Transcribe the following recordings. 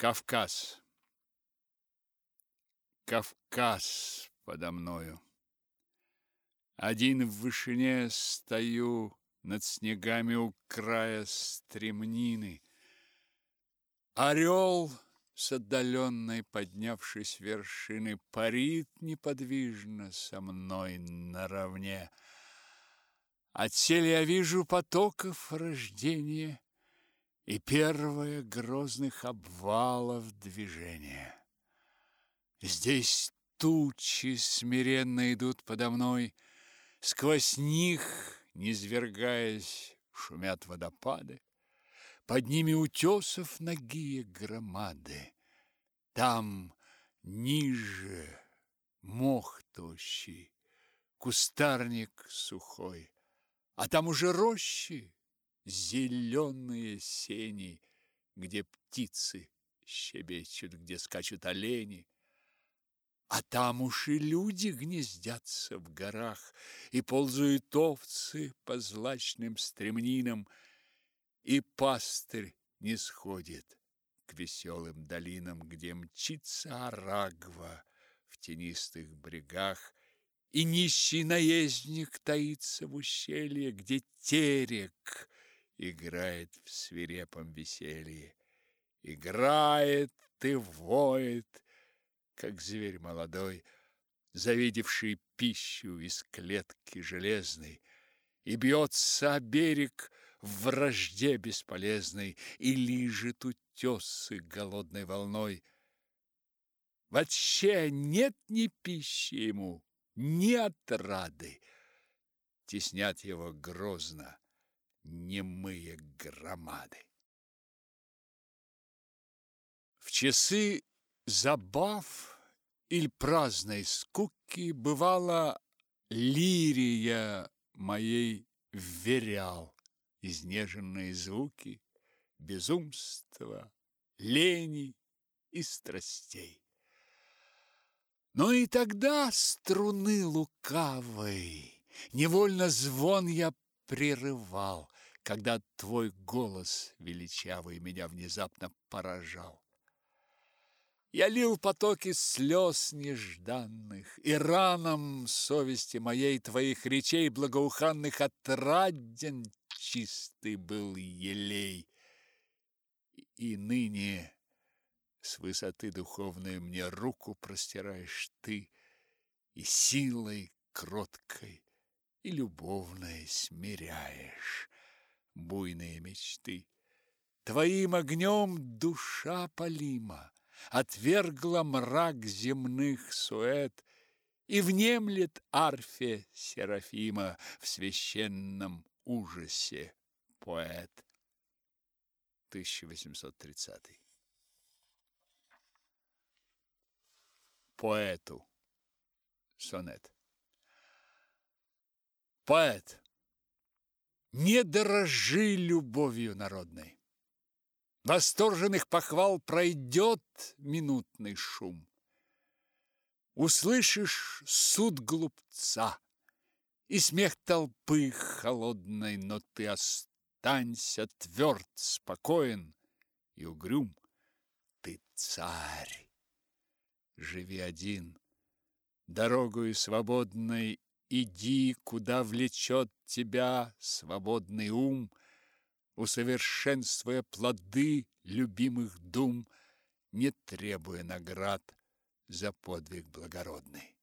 Кавказ. Кавказ подо мною. Один в вышине стою над снегами у края стремнины. Орел с отдаленной, поднявшись вершины, парит неподвижно со мной наравне. Отсель я вижу потоков рождения и первое грозных обвалов движения. Здесь тучи смиренно идут подо мной, сквозь них, низвергаясь, шумят водопады. Под ними утесов ногие громады. Там ниже мох тощий, кустарник сухой, а там уже рощи, зеленые сени, где птицы щебечут, где скачут олени. А там уж и люди гнездятся в горах, и ползают овцы по злачным стремнинам, и пастырь не сходит к веселым долинам, где мчится Арагва в тенистых брегах, и нищий наездник таится в ущелье, где терек играет в свирепом веселье. Играет и воет, как зверь молодой, завидевший пищу из клетки железной, и бьется о берег в вражде бесполезной и лижет утесы голодной волной. Вообще нет ни пищи ему, ни отрады. Теснят его грозно немые громады. В часы забав или праздной скуки бывало лирия моей вверял изнеженные звуки безумства, лени и страстей. Но и тогда струны лукавой невольно звон я прерывал, когда твой голос величавый меня внезапно поражал. Я лил потоки слез нежданных, И ранам совести моей Твоих речей благоуханных Отраден чистый был елей. И ныне с высоты духовной Мне руку простираешь ты, И силой кроткой и любовной Смиряешь буйные мечты. Твоим огнем душа полима, отвергла мрак земных сует и внемлет арфе Серафима в священном ужасе поэт. 1830. Поэту. Сонет. Поэт, не дорожи любовью народной. Восторженных похвал пройдет минутный шум. Услышишь суд глупца и смех толпы холодной, но ты останься тверд, спокоен и угрюм. Ты царь. Живи один, дорогою свободной иди, куда влечет тебя свободный ум — усовершенствуя плоды любимых дум, не требуя наград за подвиг благородный.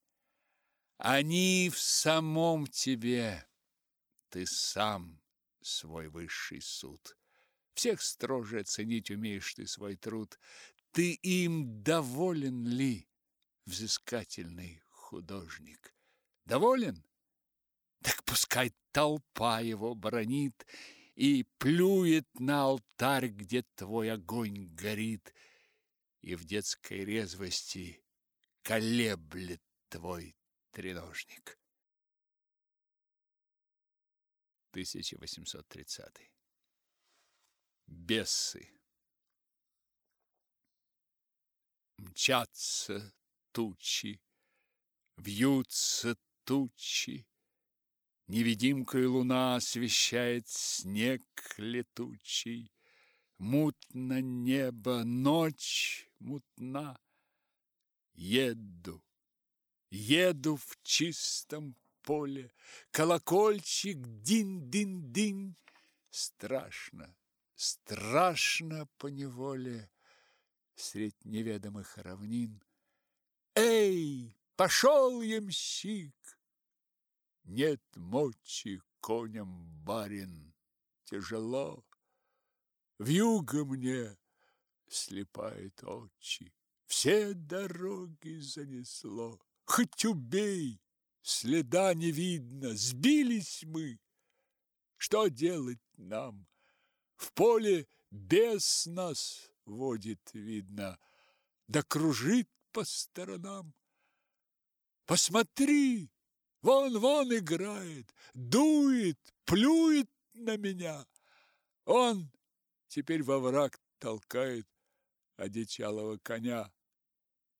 Они в самом тебе, ты сам свой высший суд. Всех строже ценить умеешь ты свой труд. Ты им доволен ли, взыскательный художник? Доволен? Так пускай толпа его бронит и плюет на алтарь, где твой огонь горит, и в детской резвости колеблет твой треножник. 1830. Бесы. Мчатся тучи, вьются тучи, Невидимкой луна освещает снег летучий. Мутно небо, ночь мутна. Еду, еду в чистом поле, Колокольчик дин-дин-дин. Страшно, страшно по неволе Средь неведомых равнин. Эй, пошел ямщик! Нет мочи коням, барин, тяжело. Вьюга мне слепает очи, Все дороги занесло. Хоть убей, следа не видно, Сбились мы. Что делать нам? В поле бес нас водит, видно, Да кружит по сторонам. Посмотри, вон, вон играет, дует, плюет на меня. Он теперь во враг толкает одичалого коня.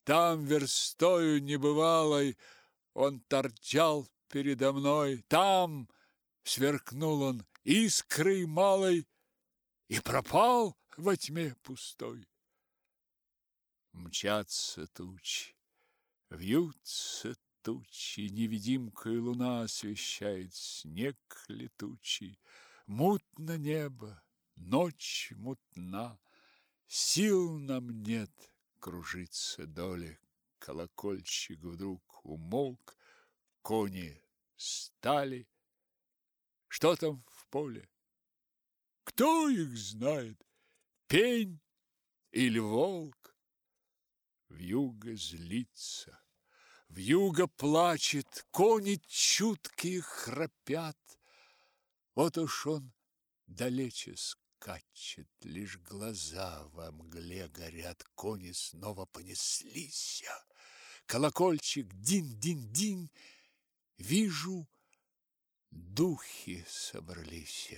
Там верстою небывалой он торчал передо мной, там сверкнул он искрой малой и пропал во тьме пустой. Мчатся тучи, вьются тучи, невидимкой луна освещает снег летучий, мутно небо, ночь мутна, сил нам нет кружиться доли. Колокольчик вдруг умолк, кони стали. Что там в поле? Кто их знает? Пень или волк? Вьюга злится, вьюга плачет, кони чуткие храпят. Вот уж он далече скачет, лишь глаза во мгле горят, кони снова понеслись. Колокольчик дин-дин-дин, вижу, духи собрались.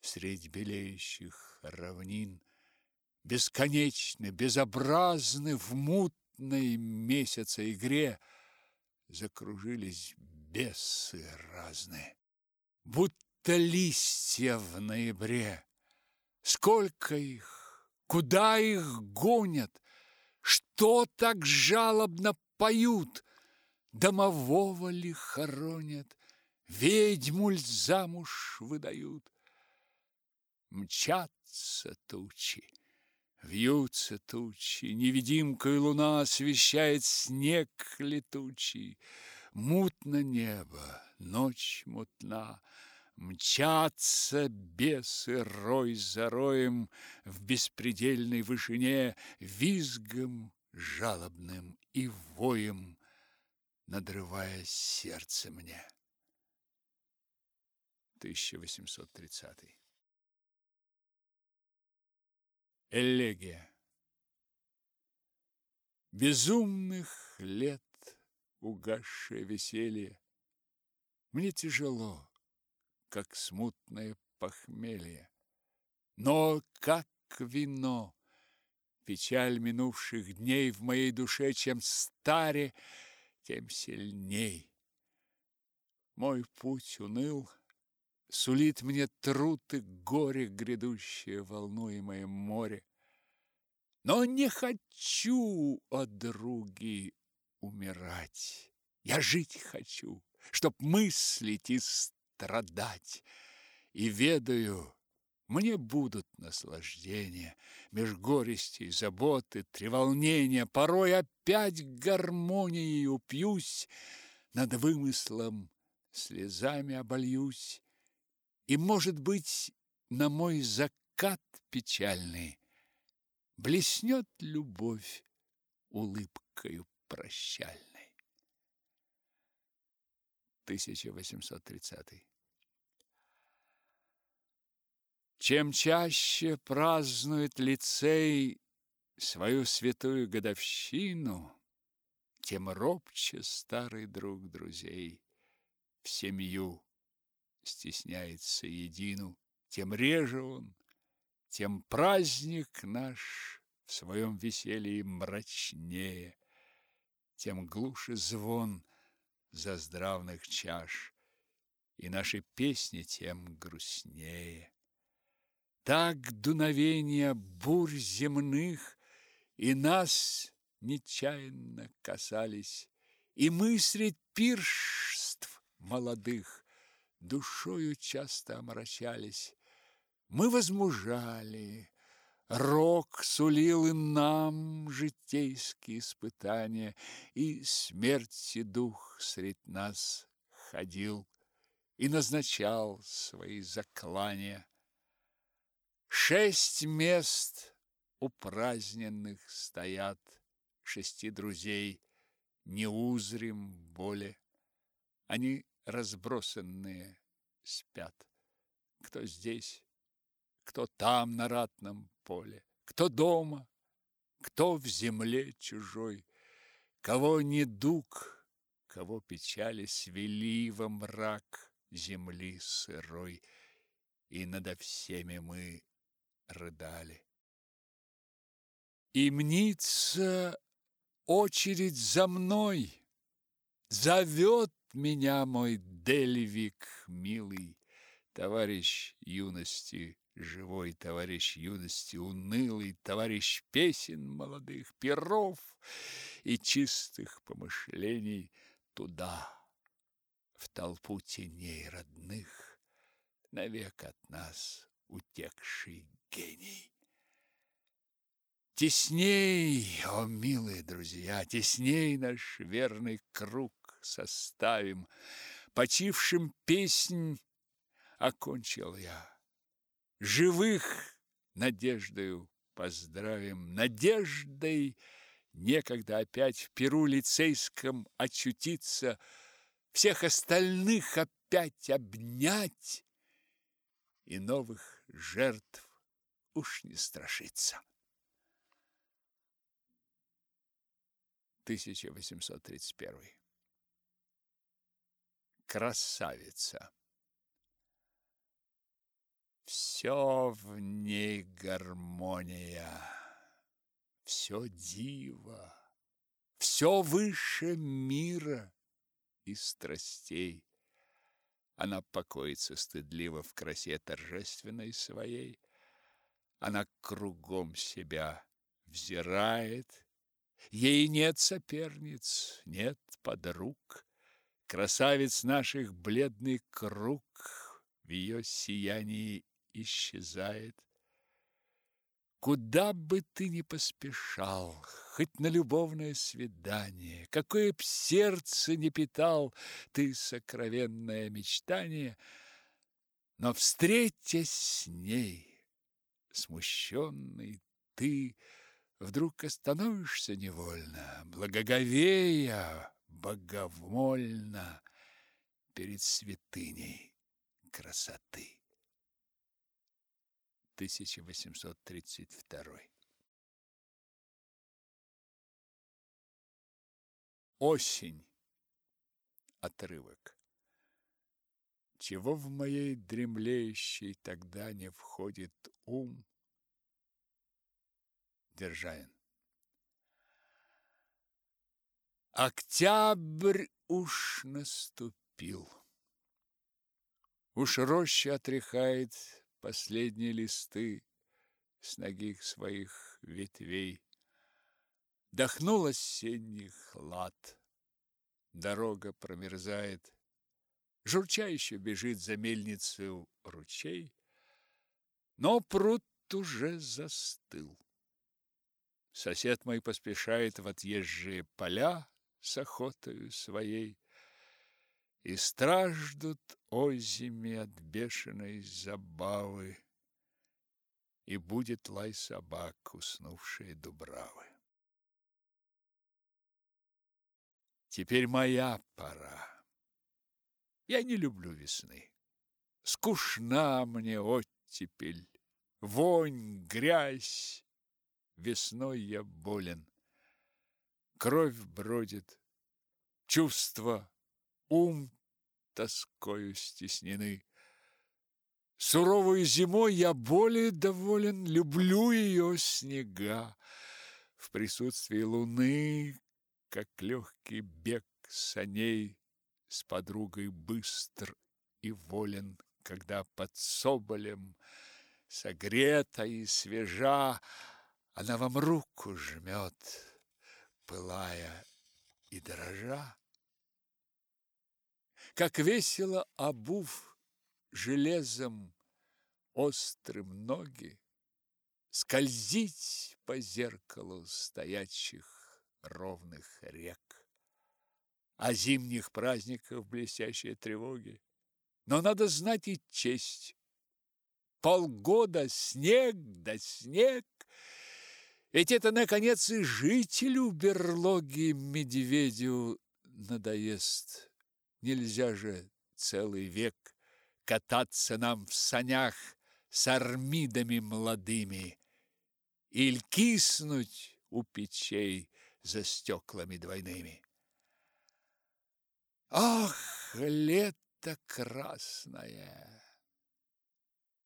Средь белеющих равнин бесконечны, безобразны в мутной месяца игре закружились бесы разные, будто листья в ноябре. Сколько их, куда их гонят, что так жалобно поют, домового ли хоронят, ведьму ль замуж выдают. Мчатся тучи, Вьются тучи, невидимкой луна освещает снег летучий. Мутно небо, ночь мутна, Мчатся бесы рой за роем В беспредельной вышине Визгом жалобным и воем, Надрывая сердце мне. 1830 Элегия Безумных лет угасшее веселье Мне тяжело, как смутное похмелье. Но как вино печаль минувших дней В моей душе чем старе, тем сильней. Мой путь уныл, Сулит мне труд и горе, грядущее волнуемое море. Но не хочу, о други, умирать. Я жить хочу, чтоб мыслить и страдать. И ведаю, мне будут наслаждения, Меж горести заботы, треволнения, Порой опять гармонией упьюсь, Над вымыслом слезами обольюсь, и, может быть, на мой закат печальный Блеснет любовь улыбкою прощальной. 1830 Чем чаще празднует лицей свою святую годовщину, тем робче старый друг друзей в семью стесняется едину, тем реже он, тем праздник наш в своем веселье мрачнее, тем глуше звон заздравных чаш, и наши песни тем грустнее. Так дуновения бурь земных и нас нечаянно касались, и мы средь пиршеств молодых душою часто омрачались. Мы возмужали, рок сулил и нам житейские испытания, и смерти дух средь нас ходил и назначал свои заклания. Шесть мест упраздненных стоят, шести друзей не узрим более. Они разбросанные спят. Кто здесь, кто там на ратном поле, кто дома, кто в земле чужой, кого недуг, кого печали свели во мрак земли сырой, и надо всеми мы рыдали. И мнится очередь за мной, зовет меня мой Дельвик милый, товарищ юности живой, товарищ юности унылый, товарищ песен молодых, перов и чистых помышлений туда, в толпу теней родных, навек от нас утекший гений. Тесней, о милые друзья, тесней наш верный круг составим. Почившим песнь окончил я. Живых надеждою поздравим, надеждой некогда опять в перу лицейском очутиться, всех остальных опять обнять и новых жертв уж не страшиться. 1831 Красавица Все в ней гармония, все диво, все выше мира и страстей. Она покоится стыдливо в красе торжественной своей. Она кругом себя взирает Ей нет соперниц, нет подруг. Красавиц наших бледный круг в ее сиянии исчезает. Куда бы ты ни поспешал, хоть на любовное свидание, какое б сердце не питал ты сокровенное мечтание, но, встретясь с ней, смущенный ты, вдруг остановишься невольно, благоговея, боговольно перед святыней красоты. 1832 Осень. Отрывок. Чего в моей дремлеющей тогда не входит ум, Державин. Октябрь уж наступил. Уж роща отряхает последние листы с ногих своих ветвей. Дохнул осенний хлад, дорога промерзает, журчающе бежит за мельницей ручей, но пруд уже застыл. Сосед мой поспешает в отъезжие поля с охотою своей, И страждут озими от бешеной забавы, И будет лай собак, уснувшие дубравы. Теперь моя пора. Я не люблю весны. Скучна мне оттепель, вонь, грязь, Весной я болен. Кровь бродит, чувства, ум тоскою стеснены. Суровой зимой я более доволен, люблю ее снега. В присутствии луны, как легкий бег саней, с подругой быстр и волен, когда под соболем Согрета и свежа, она вам руку жмет, пылая и дрожа. Как весело обув железом острым ноги, Скользить по зеркалу стоячих ровных рек. О зимних праздниках блестящие тревоги. Но надо знать и честь. Полгода снег да снег, ведь это, наконец, и жителю берлоги медведю надоест. Нельзя же целый век кататься нам в санях с армидами молодыми или киснуть у печей за стеклами двойными. Ах, лето красное!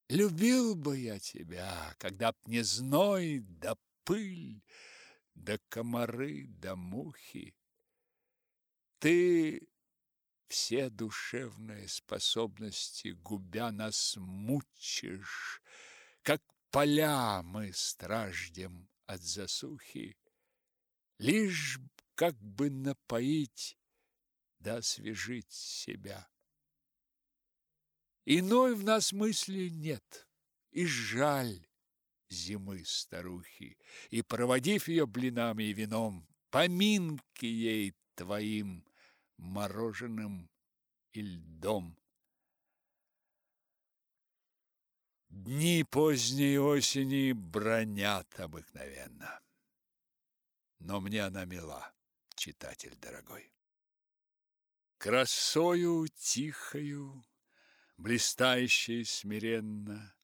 Любил бы я тебя, когда б не зной да пыль, да комары, да мухи. Ты все душевные способности, губя нас, мучишь, как поля мы страждем от засухи, лишь как бы напоить да освежить себя. Иной в нас мысли нет, и жаль, зимы старухи, и, проводив ее блинами и вином, поминки ей твоим мороженым и льдом. Дни поздней осени бронят обыкновенно. Но мне она мила, читатель дорогой. Красою тихою, блистающей смиренно,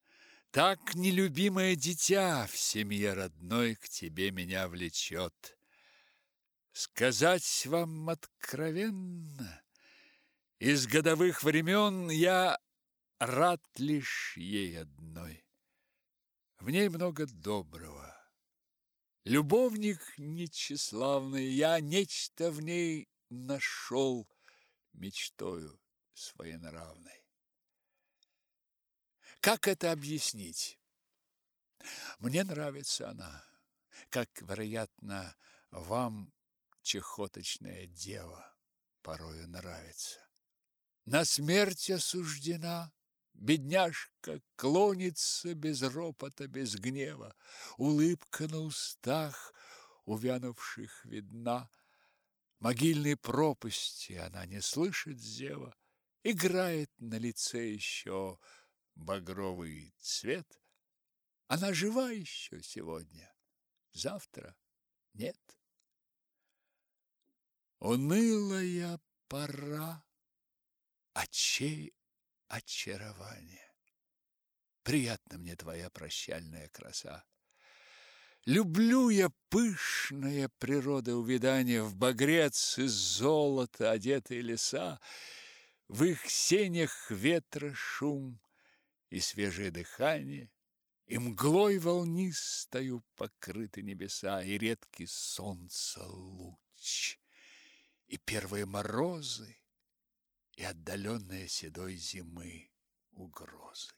так нелюбимое дитя в семье родной к тебе меня влечет. Сказать вам откровенно, из годовых времен я рад лишь ей одной. В ней много доброго. Любовник нечиславный, я нечто в ней нашел мечтою своенравной. Как это объяснить? Мне нравится она, как, вероятно, вам чехоточная дева порою нравится. На смерть осуждена, бедняжка клонится без ропота, без гнева, улыбка на устах увянувших видна, могильной пропасти она не слышит зева, играет на лице еще багровый цвет. Она жива еще сегодня, завтра нет. Унылая пора, очей очарование. Приятна мне твоя прощальная краса. Люблю я пышная природа увядания В багрец из золота одетые леса, В их сенях ветра шум, и свежее дыхание, и мглой волнистою покрыты небеса, и редкий солнца луч, и первые морозы, и отдаленные седой зимы угрозы.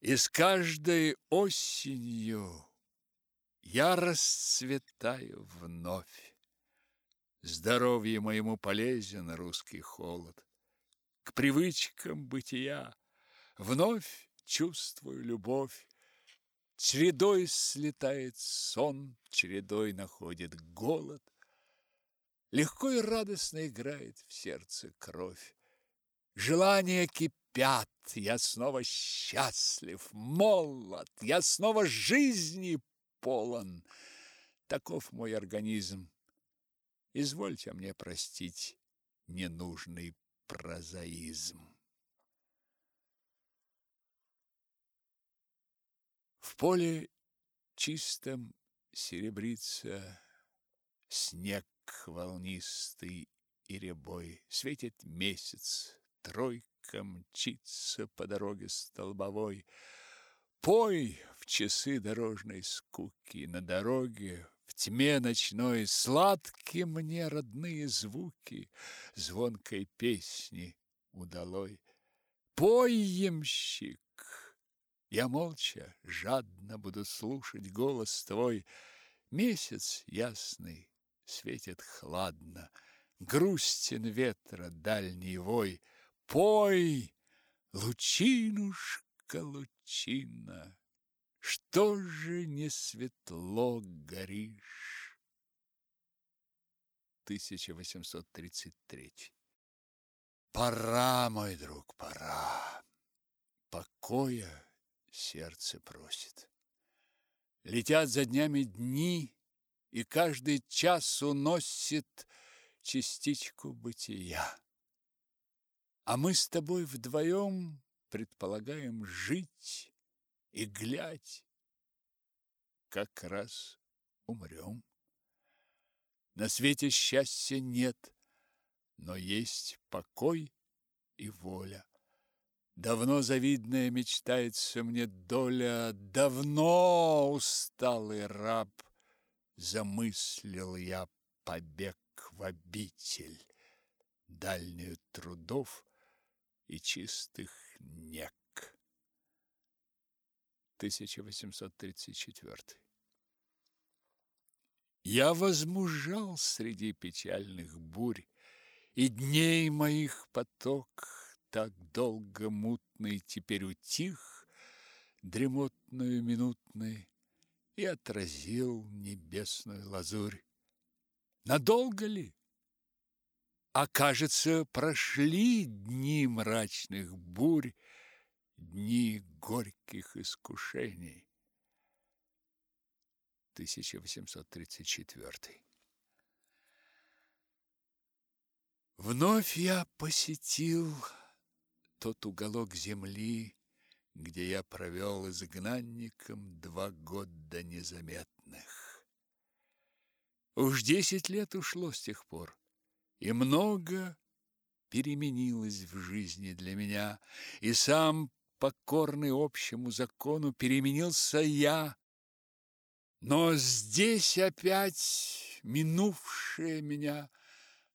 И с каждой осенью я расцветаю вновь. Здоровье моему полезен русский холод к привычкам бытия. Вновь чувствую любовь. Чередой слетает сон, чередой находит голод. Легко и радостно играет в сердце кровь. Желания кипят, я снова счастлив, молод, я снова жизни полон. Таков мой организм. Извольте мне простить ненужный прозаизм. В поле чистом серебрится снег волнистый и рябой. Светит месяц, тройка мчится по дороге столбовой. Пой в часы дорожной скуки на дороге тьме ночной сладкие мне родные звуки звонкой песни удалой. Пой! Я молча, жадно буду слушать голос твой. Месяц ясный светит хладно, Грустен ветра дальний вой. Пой, лучинушка, лучина, Что же не светло горишь? 1833 Пора, мой друг, пора. Покоя сердце просит. Летят за днями дни, и каждый час уносит частичку бытия. А мы с тобой вдвоем предполагаем жить и глядь, как раз умрем. На свете счастья нет, но есть покой и воля. Давно завидная мечтается мне доля, давно усталый раб замыслил я побег в обитель, дальнюю трудов и чистых нек. 1834 Я возмужал среди печальных бурь, и дней моих поток так долго мутный теперь утих, дремотную минутной, и отразил небесную лазурь. Надолго ли? А кажется, прошли дни мрачных бурь, дни горьких искушений. 1834 Вновь я посетил тот уголок земли, где я провел изгнанником два года незаметных. Уж десять лет ушло с тех пор, и много переменилось в жизни для меня, и сам покорный общему закону переменился я. Но здесь опять минувшее меня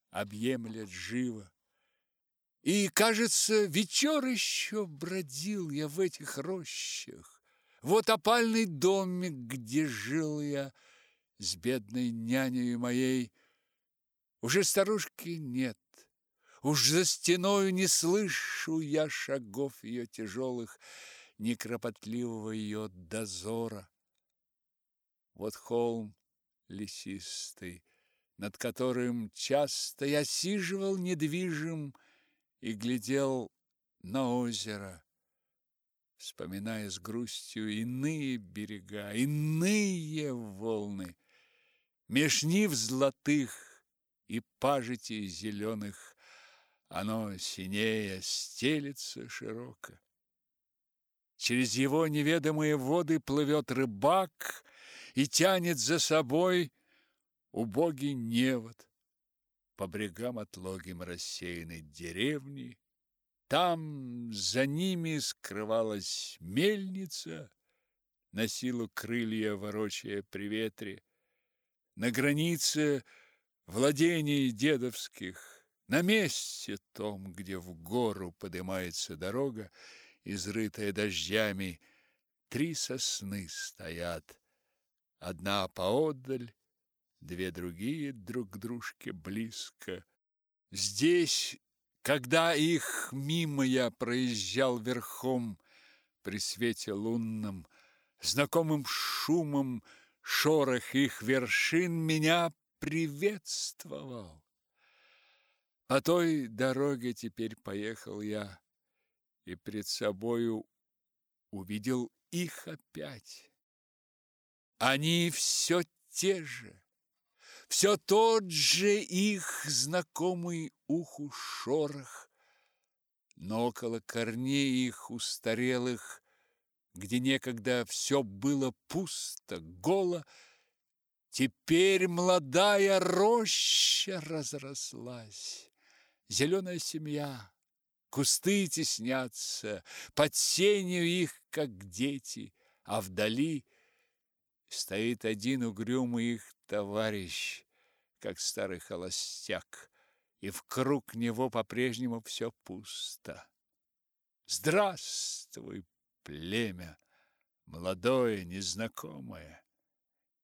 объемлет живо. И, кажется, вечер еще бродил я в этих рощах. Вот опальный домик, где жил я с бедной няней моей. Уже старушки нет. Уж за стеною не слышу я шагов ее тяжелых, ни кропотливого ее дозора. Вот холм лесистый, над которым часто я сиживал недвижим, и глядел на озеро, вспоминая с грустью иные берега, иные волны, меж нив золотых и пажитей зеленых, оно синее стелится широко. Через его неведомые воды плывет рыбак и тянет за собой убогий невод по брегам отлогим рассеяны деревни. Там за ними скрывалась мельница, на силу крылья ворочая при ветре. На границе владений дедовских, на месте том, где в гору поднимается дорога, изрытая дождями, три сосны стоят. Одна поодаль, две другие друг к дружке близко. Здесь, когда их мимо я проезжал верхом при свете лунном, знакомым шумом шорох их вершин меня приветствовал. По той дороге теперь поехал я, и пред собою увидел их опять. Они все те же, все тот же их знакомый уху шорох, но около корней их устарелых, где некогда все было пусто, голо, теперь молодая роща разрослась, зеленая семья, кусты теснятся, под сенью их, как дети, а вдали стоит один угрюмый их товарищ, как старый холостяк, и в круг него по-прежнему все пусто. Здравствуй, племя, молодое, незнакомое.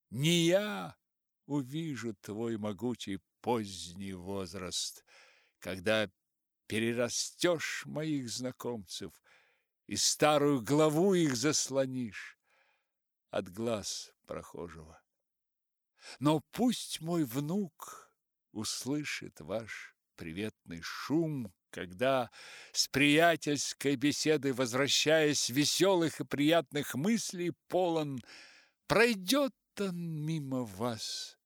Не я увижу твой могучий поздний возраст, когда перерастешь моих знакомцев и старую главу их заслонишь от глаз прохожего. Но пусть мой внук услышит ваш приветный шум, когда с приятельской беседы, возвращаясь веселых и приятных мыслей, полон, пройдет он мимо вас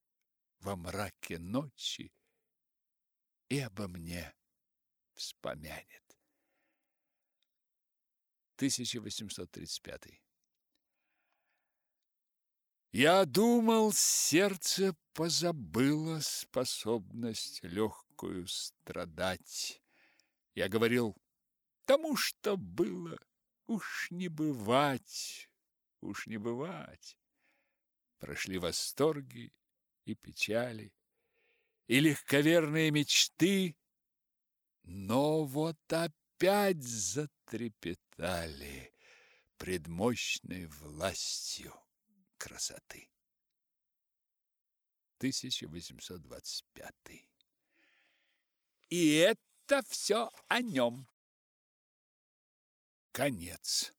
во мраке ночи и обо мне вспомянет. 1835. Я думал, сердце позабыло способность легкую страдать. Я говорил, тому, что было, уж не бывать, уж не бывать. Прошли восторги и печали, и легковерные мечты, но вот опять затрепетали пред мощной властью красоты. 1825. И это все о нем. Конец.